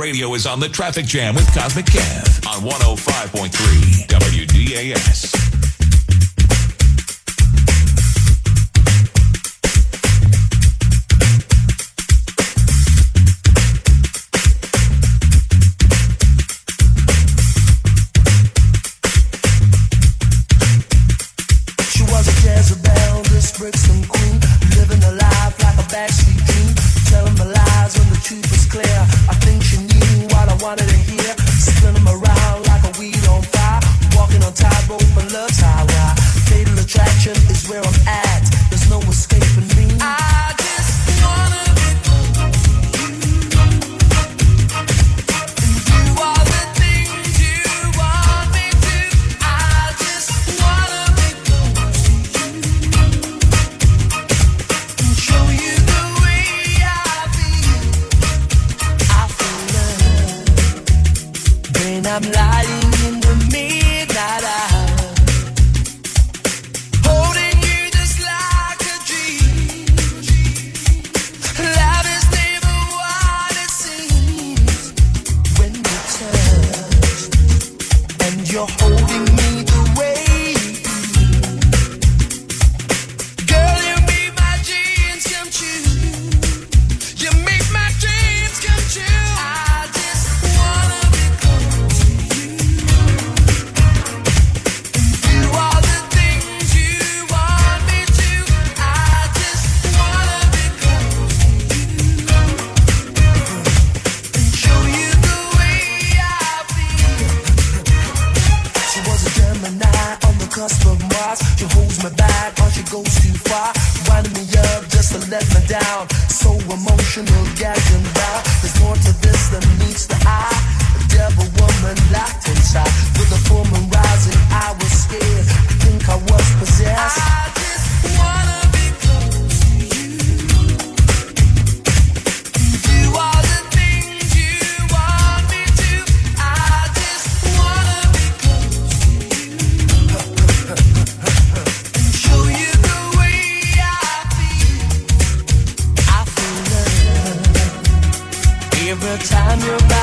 Radio is on the traffic jam with Cosmic Kev on 105.3 WDAS. I'm lying. goes too far. Wind me up just to let me down. So emotional, gagging. the time you're back.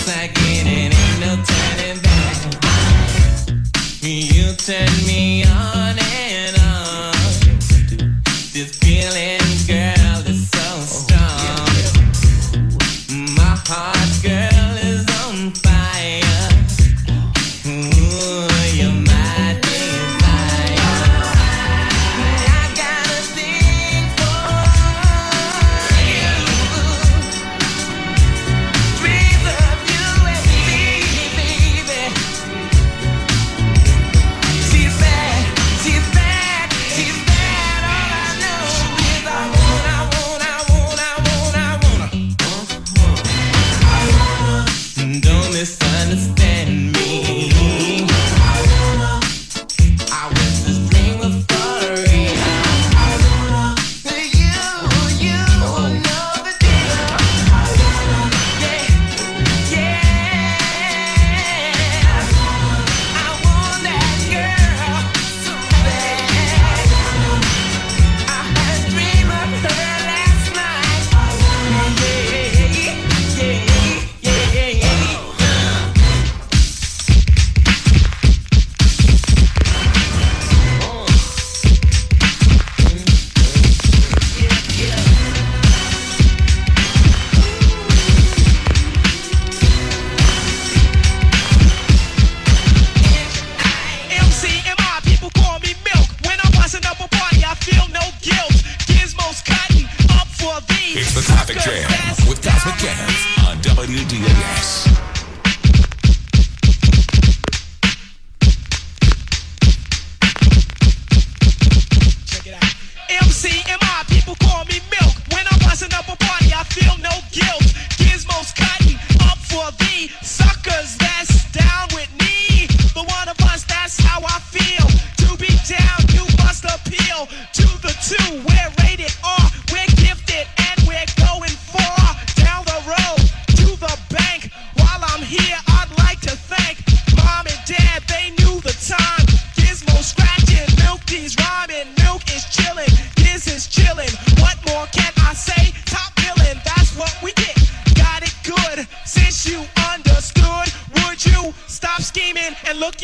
looks like it and ain't no turning back. You turn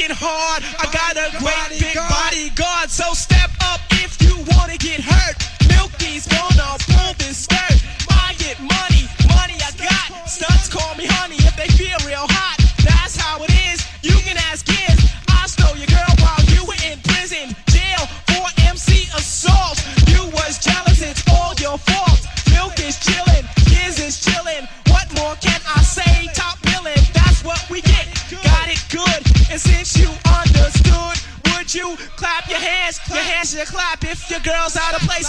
working hard. I got a great big bodyguard, so step up if you wanna get hurt.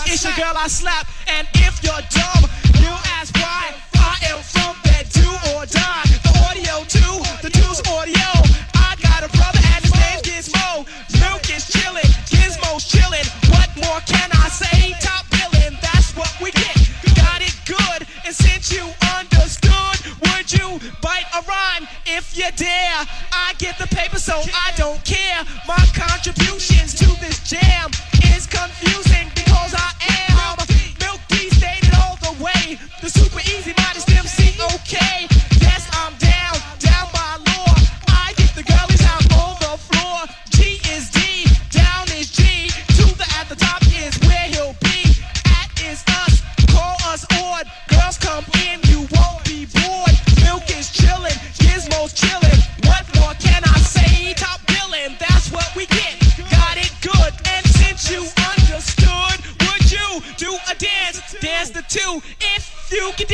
it's your girl I slap. And if you're done.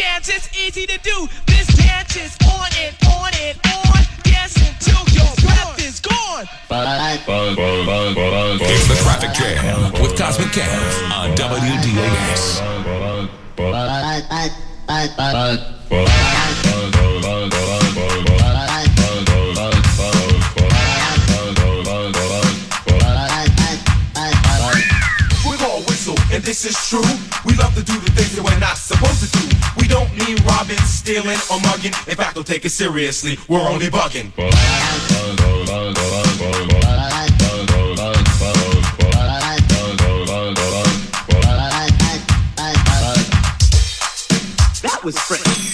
dance is easy to do. This dance is on and on and on. Dance until your breath is gone. It's the Traffic Jam with Cosmic Cams on WDAS. this is true. We love to do the things that we're not supposed to do. We don't mean robbing, stealing, or mugging. In fact, don't take it seriously. We're only bugging. That was French.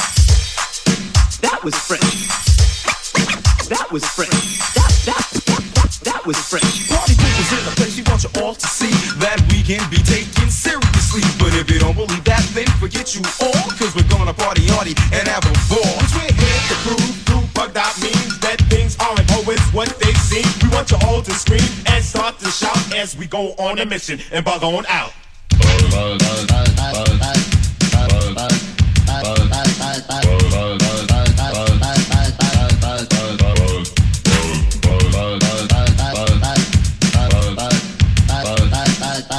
That was French. That was French. That that that that, was French. Party people's in the place we want you all to see that we can be taken seriously. If you don't believe that, then forget you all, cause we're gonna party hardy and have a ball. We're here to prove through bugged out means that things aren't always what they seem. We want you all to scream and start to shout as we go on a mission and bug on out. We're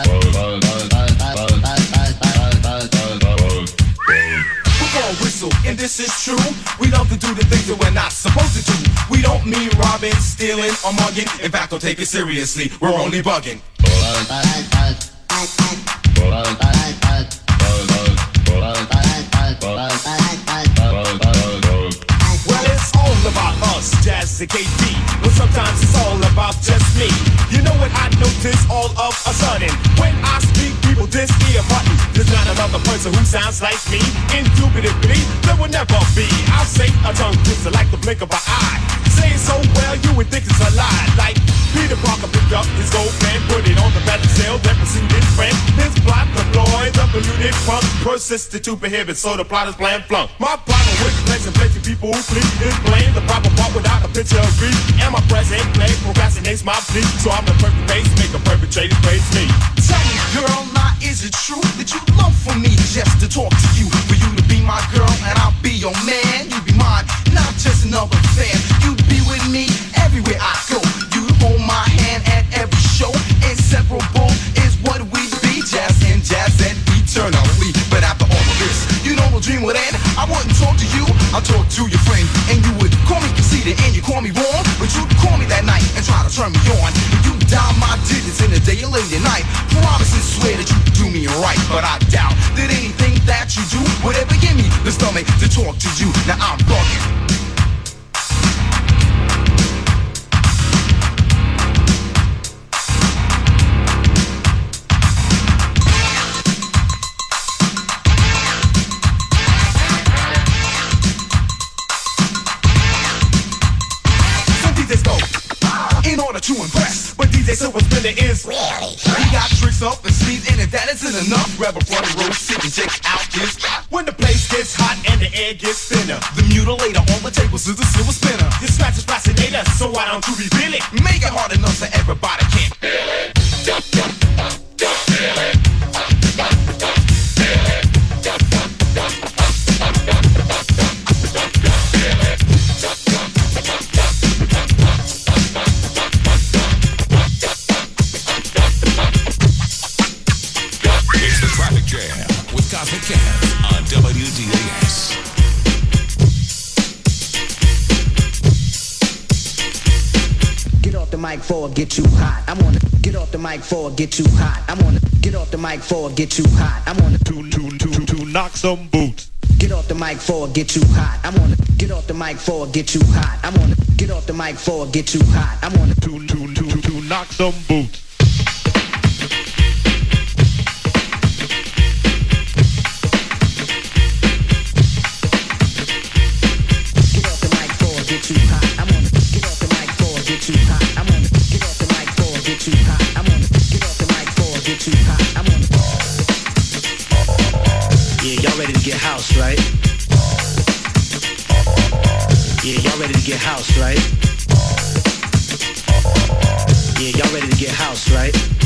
We robbing, stealing, or mugging. In fact, don't take it seriously. We're only bugging. Well, it's all about us, Jazz and KD. But sometimes it's all about just me. You know what I notice all of a sudden? When I speak, people this ear button. Not another person who sounds like me. Indubitably, there will never be. I'll say a tongue twister like the blink of an eye. Say so well, you would think it's a lie. Like Peter Parker picked up his gold pen, put it on the back sale, then pursued his friend. His plot deployed, the unit front persisted to prohibit, so the plot is plan flunk. My problem with placing plenty people who flee is blame the proper part without a picture of grief. And my present play procrastinates my plea, so I'm the perfect base, make a perpetrator praise me. Tell me, girl, now is it true that you love for me just to talk to you? For you to be my girl and I'll be your man. You be mine, not just another fan. You be with me everywhere I go. You hold my hand at every show. Inseparable is what we be. Jazz and jazz and eternally. But after all of this, you know the dream would end. I wouldn't talk to you, I'll talk to your friend. And you would call me conceited and you call me wrong. But you'd call me that night and try to turn me on. You dial my digits in the day and late at night. Promise and swear that you do me right. But I doubt that anything that you do would ever give me the stomach to talk to you. Now I'm bugging. Some DJs go in order to impress. Silver Spinner is Really? He got tricks up and sleeves, and if that isn't enough, grab a front row seat and check out this. when the place gets hot and the air gets thinner. The mutilator on the tables is a silver spinner. Your scratch is fascinator, so why don't you reveal it? Make it hard enough so everybody can feel it. Feel the for get you hot. I'm on the get off the mic for get you hot. I'm on the get off the mic for get you hot. I'm on the to, to, to, to knock some boots. get off the mic for get you hot. I'm on the get off the mic for get you hot. I'm on the get off the mic for get you hot. I'm on the To, to, to, to knock some boots. Yeah, y'all ready to get house, right? Yeah, y'all ready to get house, right? Yeah, y'all ready to get house, right?